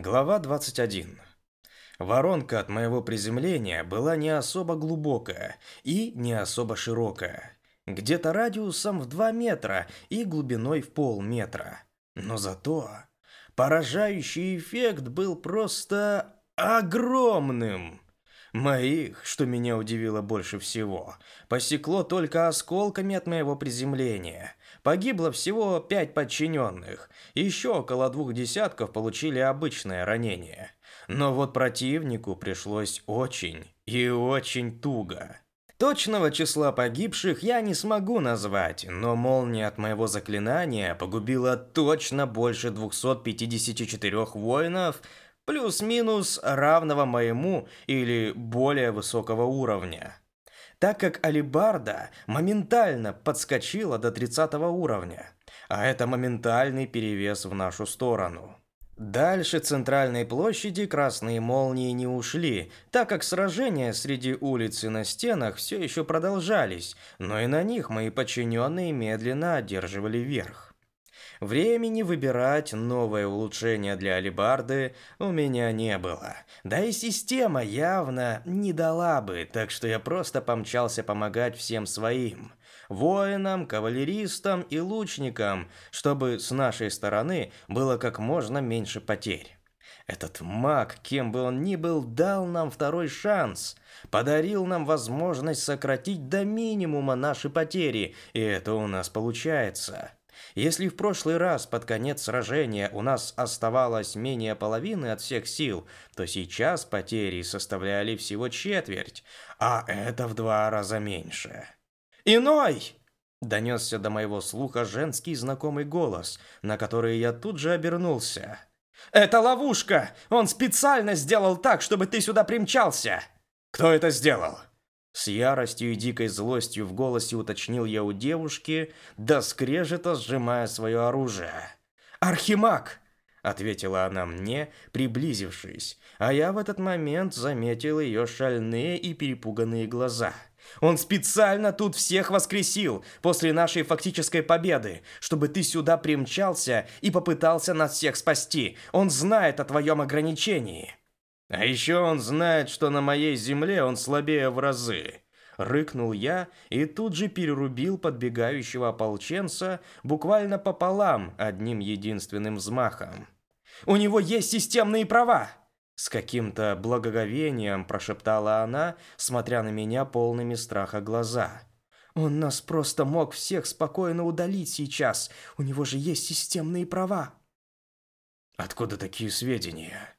Глава 21. Воронка от моего приземления была не особо глубокая и не особо широкая. Где-то радиусом в 2 метра и глубиной в полметра. Но зато поражающий эффект был просто огромным. Моих, что меня удивило больше всего, посекло только осколками от моего приземления. Погибло всего пять подчиненных, еще около двух десятков получили обычное ранение. Но вот противнику пришлось очень и очень туго. Точного числа погибших я не смогу назвать, но молния от моего заклинания погубила точно больше 254 воинов, плюс-минус равного моему или более высокого уровня. Так как Алибарда моментально подскочила до 30 уровня, а это моментальный перевес в нашу сторону. Дальше центральной площади красные молнии не ушли, так как сражения среди улиц и на стенах все еще продолжались, но и на них мои подчиненные медленно одерживали верх. Времени выбирать новое улучшение для алибарды у меня не было. Да и система явно не дала бы, так что я просто помчался помогать всем своим. Воинам, кавалеристам и лучникам, чтобы с нашей стороны было как можно меньше потерь. Этот маг, кем бы он ни был, дал нам второй шанс. Подарил нам возможность сократить до минимума наши потери, и это у нас получается. Если в прошлый раз под конец сражения у нас оставалось менее половины от всех сил, то сейчас потери составляли всего четверть, а это в два раза меньше. «Иной!» Донесся до моего слуха женский знакомый голос, на который я тут же обернулся. «Это ловушка! Он специально сделал так, чтобы ты сюда примчался!» «Кто это сделал?» С яростью и дикой злостью в голосе уточнил я у девушки, да скрежета сжимая свое оружие. «Архимаг!» — ответила она мне, приблизившись, а я в этот момент заметил ее шальные и перепуганные глаза. «Он специально тут всех воскресил после нашей фактической победы, чтобы ты сюда примчался и попытался нас всех спасти. Он знает о твоем ограничении». А еще он знает, что на моей земле он слабее в разы. Рыкнул я и тут же перерубил подбегающего ополченца буквально пополам одним единственным взмахом. «У него есть системные права!» С каким-то благоговением прошептала она, смотря на меня полными страха глаза. «Он нас просто мог всех спокойно удалить сейчас. У него же есть системные права». «Откуда такие сведения?»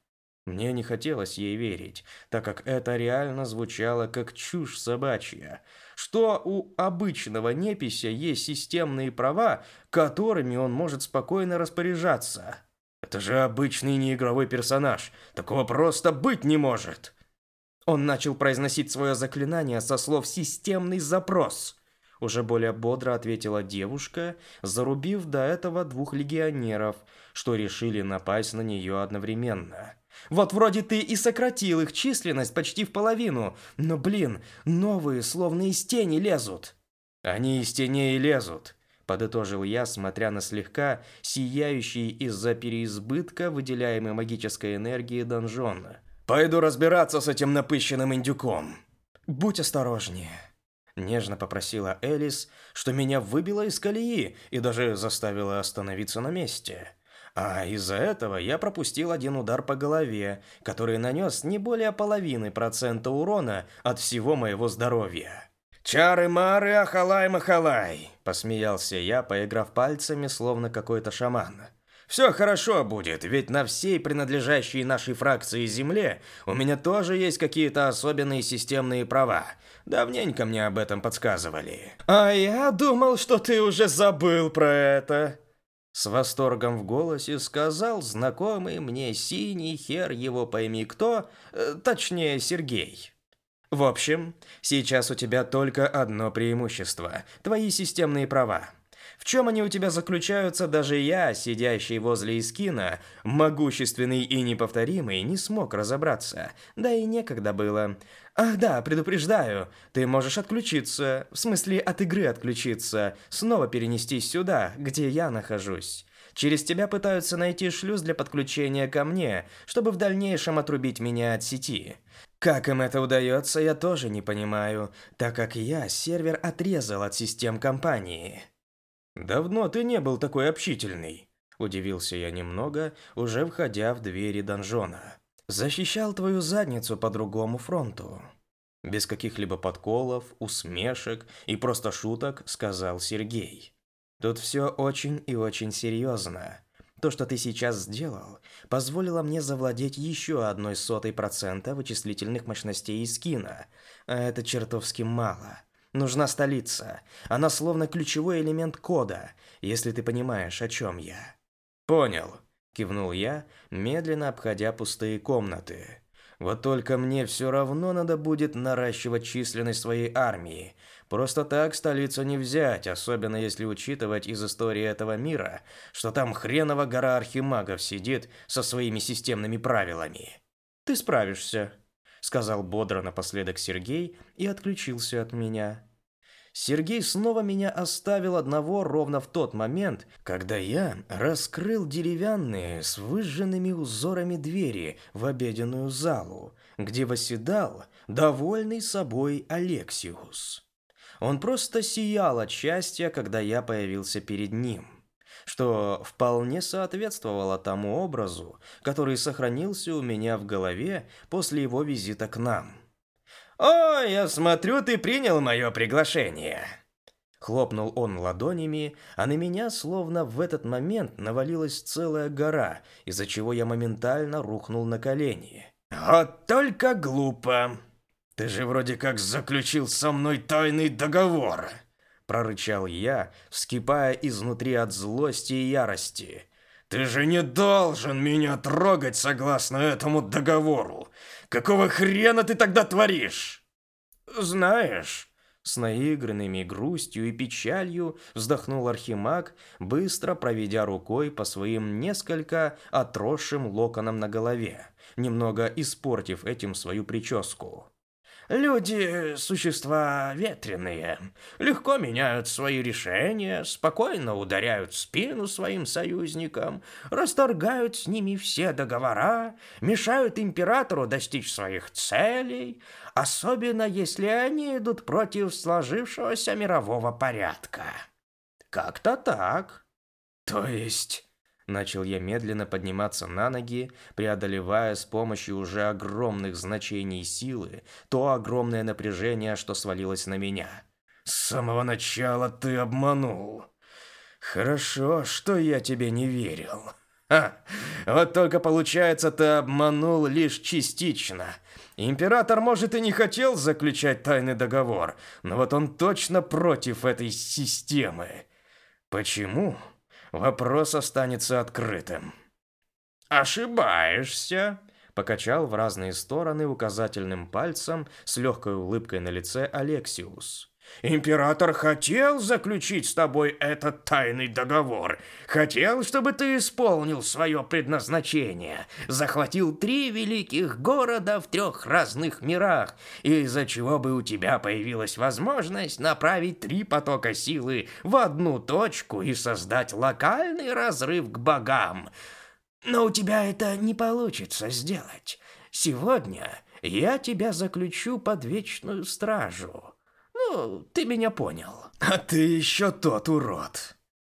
Мне не хотелось ей верить, так как это реально звучало как чушь собачья. Что у обычного непися есть системные права, которыми он может спокойно распоряжаться. Это же обычный неигровой персонаж. Такого просто быть не может. Он начал произносить свое заклинание со слов «системный запрос». Уже более бодро ответила девушка, зарубив до этого двух легионеров, что решили напасть на нее одновременно. Вот вроде ты и сократил их численность почти в половину, но, блин, новые словно из тени лезут. Они из теней лезут, подытожил я, смотря на слегка сияющий из-за переизбытка выделяемой магической энергии донжона. Пойду разбираться с этим напыщенным индюком. Будь осторожнее. Нежно попросила Элис, что меня выбило из колеи и даже заставила остановиться на месте. А из-за этого я пропустил один удар по голове, который нанес не более половины процента урона от всего моего здоровья. «Чары-мары, ахалай-махалай!» – посмеялся я, поиграв пальцами, словно какой-то шаман. «Все хорошо будет, ведь на всей принадлежащей нашей фракции земле у меня тоже есть какие-то особенные системные права. Давненько мне об этом подсказывали». «А я думал, что ты уже забыл про это», с восторгом в голосе сказал знакомый мне синий хер его пойми кто, э, точнее Сергей. В общем, сейчас у тебя только одно преимущество – твои системные права. В чем они у тебя заключаются, даже я, сидящий возле Искина, могущественный и неповторимый, не смог разобраться. Да и некогда было. Ах да, предупреждаю, ты можешь отключиться, в смысле от игры отключиться, снова перенестись сюда, где я нахожусь. Через тебя пытаются найти шлюз для подключения ко мне, чтобы в дальнейшем отрубить меня от сети. Как им это удается, я тоже не понимаю, так как я сервер отрезал от систем компании. Давно ты не был такой общительный, удивился я немного, уже входя в двери донжона. Защищал твою задницу по другому фронту. Без каких-либо подколов, усмешек и просто шуток сказал Сергей. Тут все очень и очень серьезно. То, что ты сейчас сделал, позволило мне завладеть еще одной сотой процента вычислительных мощностей из кино. А это чертовски мало. Нужна столица. Она словно ключевой элемент кода, если ты понимаешь, о чем я. Понял, кивнул я, медленно обходя пустые комнаты. Вот только мне все равно надо будет наращивать численность своей армии. Просто так столицу не взять, особенно если учитывать из истории этого мира, что там хренова гора архимагов сидит со своими системными правилами. Ты справишься, сказал бодро напоследок Сергей и отключился от меня. Сергей снова меня оставил одного ровно в тот момент, когда я раскрыл деревянные с выжженными узорами двери в обеденную залу, где восседал довольный собой Алексиус. Он просто сиял от счастья, когда я появился перед ним, что вполне соответствовало тому образу, который сохранился у меня в голове после его визита к нам. «О, я смотрю, ты принял мое приглашение!» Хлопнул он ладонями, а на меня словно в этот момент навалилась целая гора, из-за чего я моментально рухнул на колени. «Вот только глупо! Ты же вроде как заключил со мной тайный договор!» Прорычал я, вскипая изнутри от злости и ярости. «Ты же не должен меня трогать согласно этому договору! Какого хрена ты тогда творишь? Знаешь, с наигранными грустью и печалью вздохнул Архимаг, быстро проведя рукой по своим несколько отросшим локонам на голове, немного испортив этим свою прическу. Люди – существа ветреные, легко меняют свои решения, спокойно ударяют спину своим союзникам, расторгают с ними все договора, мешают императору достичь своих целей, особенно если они идут против сложившегося мирового порядка. Как-то так. То есть Начал я медленно подниматься на ноги, преодолевая с помощью уже огромных значений силы то огромное напряжение, что свалилось на меня. «С самого начала ты обманул. Хорошо, что я тебе не верил. Ха, вот только получается, ты обманул лишь частично. Император, может, и не хотел заключать тайный договор, но вот он точно против этой системы. Почему?» Вопрос останется открытым. Ошибаешься, покачал в разные стороны указательным пальцем с легкой улыбкой на лице Алексиус. Император хотел заключить с тобой этот тайный договор. Хотел, чтобы ты исполнил свое предназначение. Захватил три великих города в трех разных мирах, из-за чего бы у тебя появилась возможность направить три потока силы в одну точку и создать локальный разрыв к богам. Но у тебя это не получится сделать. Сегодня я тебя заключу под вечную стражу. Ты меня понял. А ты еще тот урод.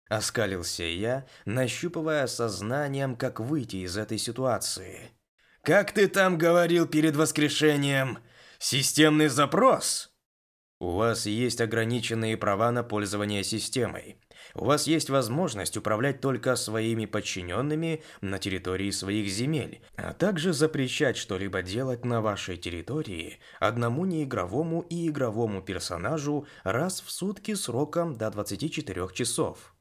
Оскалился я, нащупывая сознанием, как выйти из этой ситуации. Как ты там говорил перед воскрешением? Системный запрос? У вас есть ограниченные права на пользование системой. У вас есть возможность управлять только своими подчиненными на территории своих земель, а также запрещать что-либо делать на вашей территории одному неигровому и игровому персонажу раз в сутки сроком до 24 часов.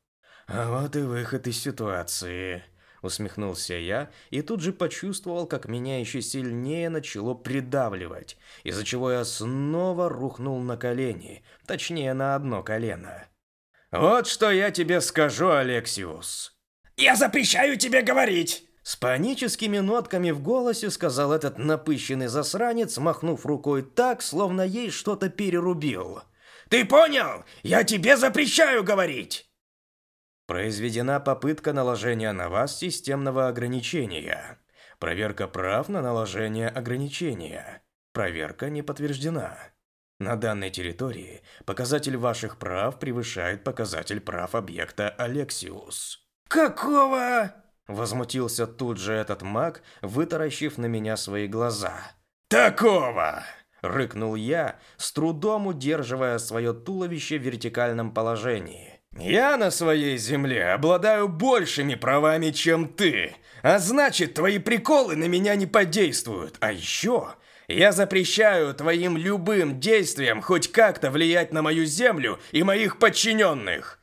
А вот и выход из ситуации. Усмехнулся я и тут же почувствовал, как меня еще сильнее начало придавливать, из-за чего я снова рухнул на колени, точнее на одно колено. Вот что я тебе скажу, Алексиус. Я запрещаю тебе говорить. С паническими нотками в голосе сказал этот напыщенный засранец, махнув рукой так, словно ей что-то перерубил. Ты понял? Я тебе запрещаю говорить. Произведена попытка наложения на вас системного ограничения. Проверка прав на наложение ограничения. Проверка не подтверждена. На данной территории показатель ваших прав превышает показатель прав объекта Алексиус. Какого? Возмутился тут же этот маг, вытаращив на меня свои глаза. Такого! Рыкнул я, с трудом удерживая свое туловище в вертикальном положении. «Я на своей земле обладаю большими правами, чем ты, а значит, твои приколы на меня не подействуют. А еще я запрещаю твоим любым действиям хоть как-то влиять на мою землю и моих подчиненных.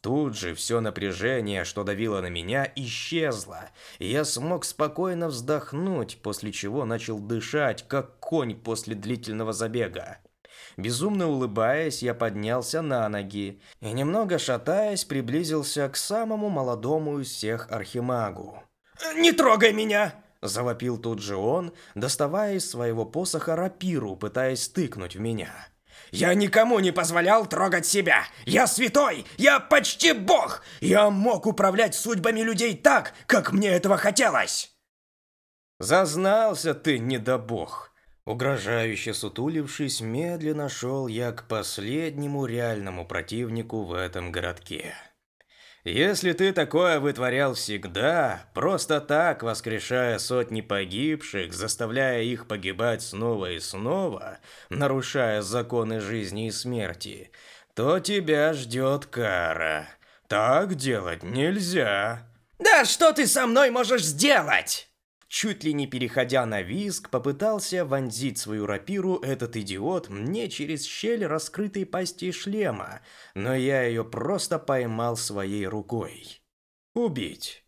Тут же все напряжение, что давило на меня, исчезло, я смог спокойно вздохнуть, после чего начал дышать, как конь после длительного забега. Безумно улыбаясь, я поднялся на ноги и, немного шатаясь, приблизился к самому молодому из всех архимагу. «Не трогай меня!» – завопил тут же он, доставая из своего посоха рапиру, пытаясь стыкнуть в меня. Я никому не позволял трогать себя. Я святой, я почти бог. Я мог управлять судьбами людей так, как мне этого хотелось. Зазнался ты, недобог. Угрожающе сутулившись, медленно шел я к последнему реальному противнику в этом городке. Если ты такое вытворял всегда, просто так воскрешая сотни погибших, заставляя их погибать снова и снова, нарушая законы жизни и смерти, то тебя ждет кара. Так делать нельзя. Да что ты со мной можешь сделать? Чуть ли не переходя на визг, попытался вонзить свою рапиру этот идиот мне через щель раскрытой пасти шлема, но я ее просто поймал своей рукой. Убить.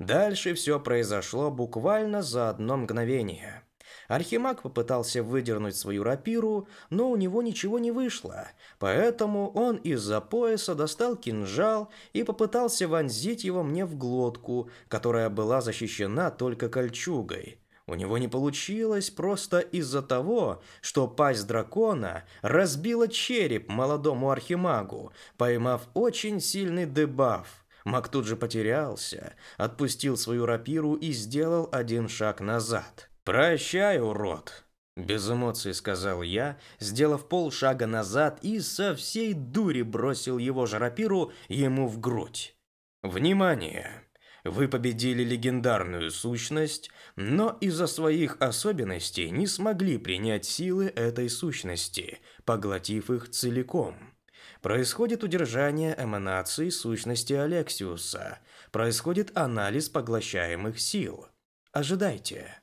Дальше все произошло буквально за одно мгновение. Архимаг попытался выдернуть свою рапиру, но у него ничего не вышло, поэтому он из-за пояса достал кинжал и попытался вонзить его мне в глотку, которая была защищена только кольчугой. У него не получилось просто из-за того, что пасть дракона разбила череп молодому архимагу, поймав очень сильный дебаф. Маг тут же потерялся, отпустил свою рапиру и сделал один шаг назад. «Прощай, урод!» Без эмоций сказал я, сделав полшага назад и со всей дури бросил его же рапиру ему в грудь. «Внимание! Вы победили легендарную сущность, но из-за своих особенностей не смогли принять силы этой сущности, поглотив их целиком. Происходит удержание эманации сущности Алексиуса. Происходит анализ поглощаемых сил. Ожидайте».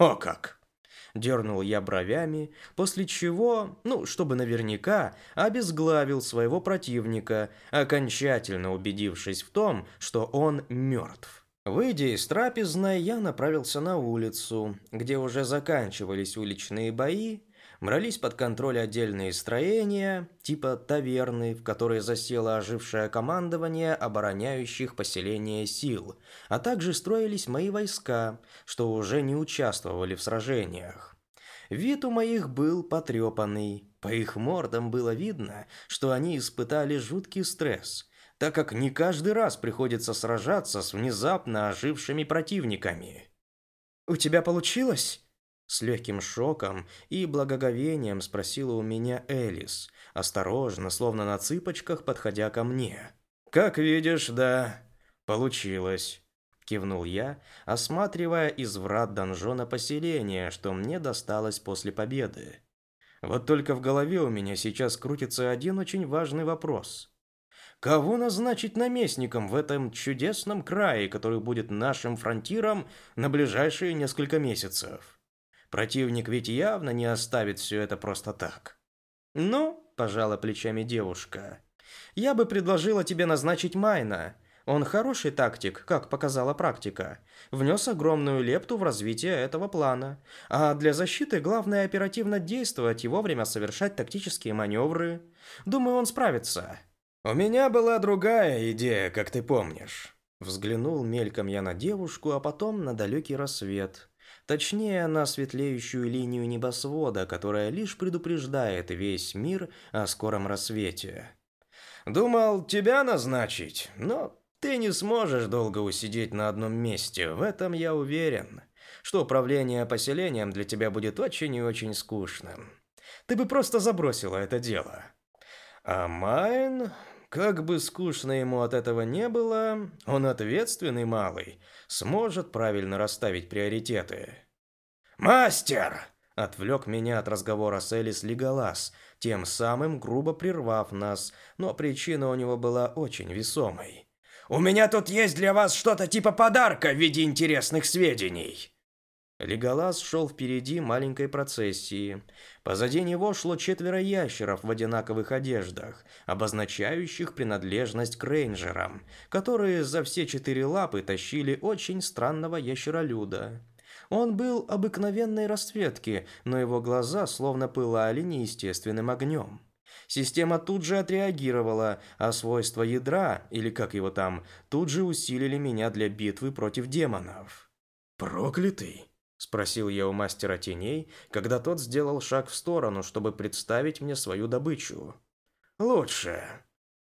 «О как!» Дернул я бровями, после чего, ну, чтобы наверняка, обезглавил своего противника, окончательно убедившись в том, что он мертв. Выйдя из трапезной, я направился на улицу, где уже заканчивались уличные бои, брались под контроль отдельные строения, типа таверны, в которой засело ожившее командование обороняющих поселение сил, а также строились мои войска, что уже не участвовали в сражениях. Вид у моих был потрепанный, по их мордам было видно, что они испытали жуткий стресс, так как не каждый раз приходится сражаться с внезапно ожившими противниками. «У тебя получилось?» С легким шоком и благоговением спросила у меня Элис, осторожно, словно на цыпочках, подходя ко мне. «Как видишь, да, получилось», – кивнул я, осматривая из врат донжона поселение, что мне досталось после победы. Вот только в голове у меня сейчас крутится один очень важный вопрос. Кого назначить наместником в этом чудесном крае, который будет нашим фронтиром на ближайшие несколько месяцев? Противник ведь явно не оставит все это просто так. Ну, пожала плечами девушка. Я бы предложила тебе назначить Майна. Он хороший тактик, как показала практика. Внес огромную лепту в развитие этого плана. А для защиты главное оперативно действовать и вовремя совершать тактические маневры. Думаю, он справится. У меня была другая идея, как ты помнишь. Взглянул мельком я на девушку, а потом на далекий рассвет. Точнее, на светлеющую линию небосвода, которая лишь предупреждает весь мир о скором рассвете. Думал тебя назначить, но ты не сможешь долго усидеть на одном месте, в этом я уверен. Что управление поселением для тебя будет очень и очень скучным. Ты бы просто забросила это дело. А Майн, как бы скучно ему от этого не было, он ответственный малый, сможет правильно расставить приоритеты. «Мастер!» – отвлек меня от разговора с Элис Леголас, тем самым грубо прервав нас, но причина у него была очень весомой. «У меня тут есть для вас что-то типа подарка в виде интересных сведений!» Леголас шел впереди маленькой процессии. Позади него шло четверо ящеров в одинаковых одеждах, обозначающих принадлежность к рейнджерам, которые за все четыре лапы тащили очень странного ящеролюда. Он был обыкновенной расцветки, но его глаза словно пылали неестественным огнем. Система тут же отреагировала, а свойства ядра, или как его там, тут же усилили меня для битвы против демонов. «Проклятый!» – спросил я у мастера теней, когда тот сделал шаг в сторону, чтобы представить мне свою добычу. «Лучше!»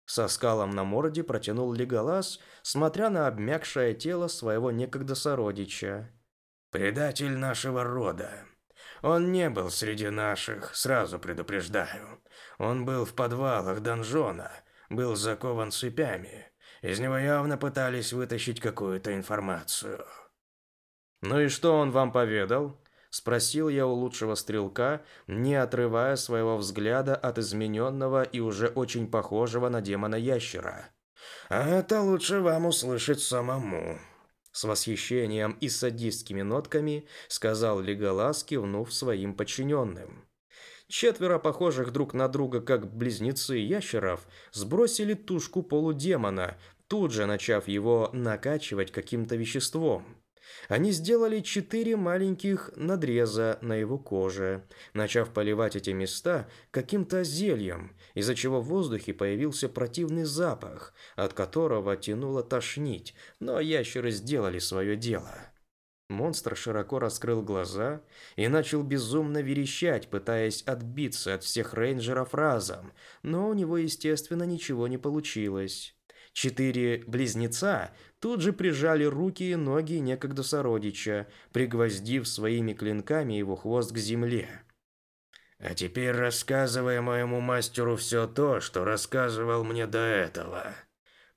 Со скалом на морде протянул Леголас, смотря на обмякшее тело своего некогда сородича. Предатель нашего рода. Он не был среди наших, сразу предупреждаю. Он был в подвалах донжона, был закован цепями. Из него явно пытались вытащить какую-то информацию. «Ну и что он вам поведал?» Спросил я у лучшего стрелка, не отрывая своего взгляда от измененного и уже очень похожего на демона ящера. «А это лучше вам услышать самому», с восхищением и садистскими нотками сказал Леголас, кивнув своим подчиненным. Четверо похожих друг на друга, как близнецы ящеров, сбросили тушку полудемона, тут же начав его накачивать каким-то веществом. Они сделали четыре маленьких надреза на его коже, начав поливать эти места каким-то зельем, из-за чего в воздухе появился противный запах, от которого тянуло тошнить, но ящеры сделали свое дело. Монстр широко раскрыл глаза и начал безумно верещать, пытаясь отбиться от всех рейнджеров разом, но у него, естественно, ничего не получилось. Четыре близнеца тут же прижали руки и ноги некогда сородича, пригвоздив своими клинками его хвост к земле. «А теперь рассказывай моему мастеру все то, что рассказывал мне до этого».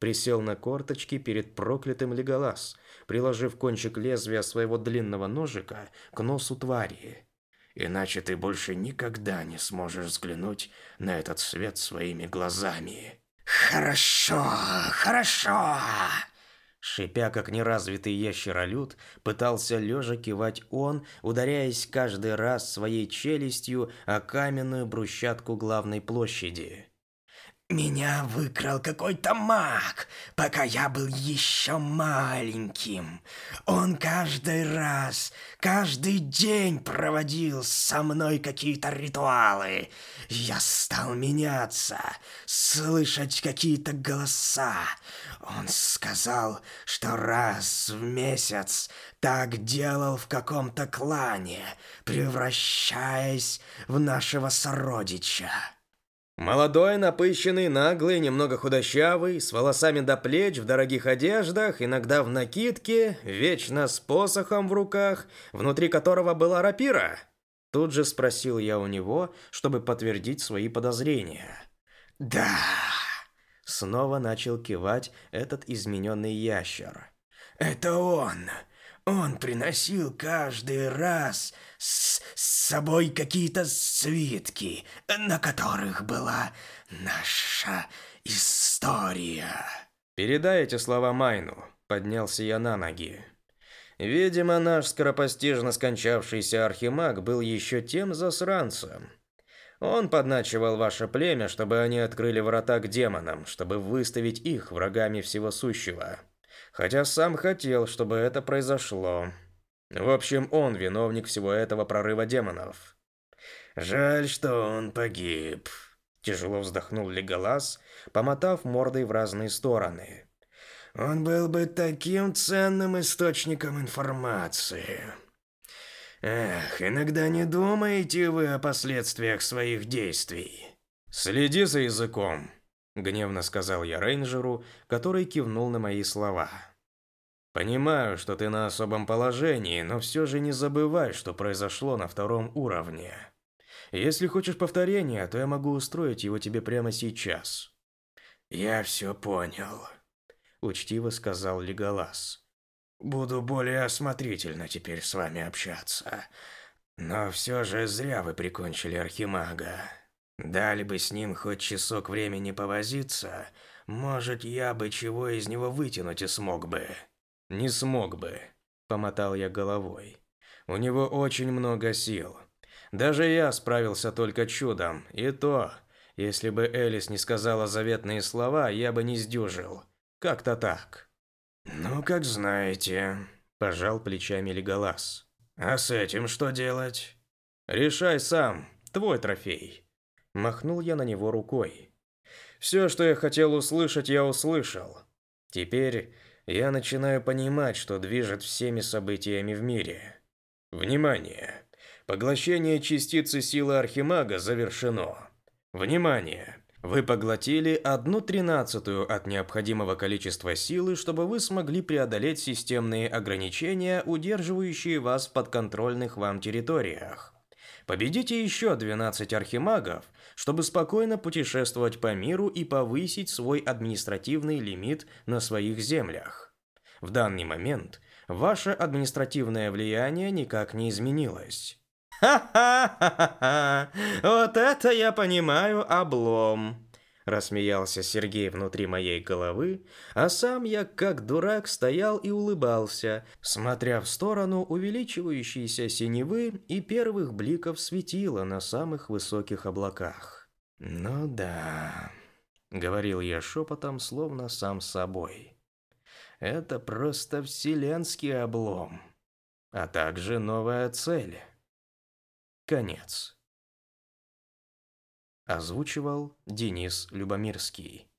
Присел на корточки перед проклятым Леголас, приложив кончик лезвия своего длинного ножика к носу твари. «Иначе ты больше никогда не сможешь взглянуть на этот свет своими глазами». «Хорошо, хорошо!» Шипя, как неразвитый ящеролюд, пытался лежа кивать он, ударяясь каждый раз своей челюстью о каменную брусчатку главной площади. Меня выкрал какой-то маг, пока я был еще маленьким. Он каждый раз, каждый день проводил со мной какие-то ритуалы. Я стал меняться, слышать какие-то голоса. Он сказал, что раз в месяц так делал в каком-то клане, превращаясь в нашего сородича. Молодой, напыщенный, наглый, немного худощавый, с волосами до плеч, в дорогих одеждах, иногда в накидке, вечно с посохом в руках, внутри которого была рапира. Тут же спросил я у него, чтобы подтвердить свои подозрения. «Да!» Снова начал кивать этот измененный ящер. «Это он! Он приносил каждый раз с, с собой какие-то свитки, на которых была наша история. Передай эти слова Майну. Поднялся я на ноги. Видимо, наш скоропостижно скончавшийся архимаг был еще тем засранцем. Он подначивал ваше племя, чтобы они открыли врата к демонам, чтобы выставить их врагами всего сущего хотя сам хотел, чтобы это произошло. В общем, он виновник всего этого прорыва демонов. Жаль, что он погиб. Тяжело вздохнул Леголас, помотав мордой в разные стороны. Он был бы таким ценным источником информации. Эх, иногда не думаете вы о последствиях своих действий. Следи за языком, гневно сказал я рейнджеру, который кивнул на мои слова. Понимаю, что ты на особом положении, но все же не забывай, что произошло на втором уровне. Если хочешь повторения, то я могу устроить его тебе прямо сейчас. Я все понял, учтиво сказал Леголас. Буду более осмотрительно теперь с вами общаться. Но все же зря вы прикончили Архимага. Дали бы с ним хоть часок времени повозиться, может, я бы чего из него вытянуть и смог бы. Не смог бы, помотал я головой. У него очень много сил. Даже я справился только чудом, и то, если бы Элис не сказала заветные слова, я бы не сдюжил. Как-то так. Ну, как знаете, пожал плечами Леголас. А с этим что делать? Решай сам, твой трофей. Махнул я на него рукой. Все, что я хотел услышать, я услышал. Теперь я начинаю понимать, что движет всеми событиями в мире. Внимание! Поглощение частицы силы Архимага завершено. Внимание! Вы поглотили одну тринадцатую от необходимого количества силы, чтобы вы смогли преодолеть системные ограничения, удерживающие вас в подконтрольных вам территориях. Победите еще 12 архимагов, чтобы спокойно путешествовать по миру и повысить свой административный лимит на своих землях. В данный момент ваше административное влияние никак не изменилось. «Ха-ха-ха-ха! Вот это я понимаю облом!» Рассмеялся Сергей внутри моей головы, а сам я, как дурак, стоял и улыбался, смотря в сторону увеличивающейся синевы и первых бликов светила на самых высоких облаках. «Ну да», — говорил я шепотом, словно сам собой. «Это просто вселенский облом, а также новая цель». Конец. Озвучивал Денис Любомирский.